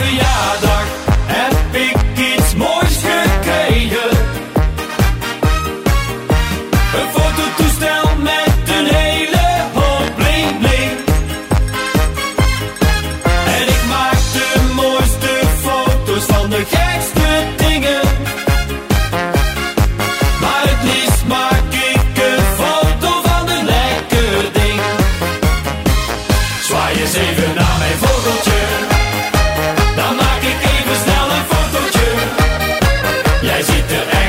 Verjaardag heb ik iets moois gekregen. Een fototoestel met een hele hoop bling bling. En ik maak de mooiste foto's van de gekste dingen. Maar het liefst maak ik een foto van een lekker ding. Zwaai eens even naar Jij ziet er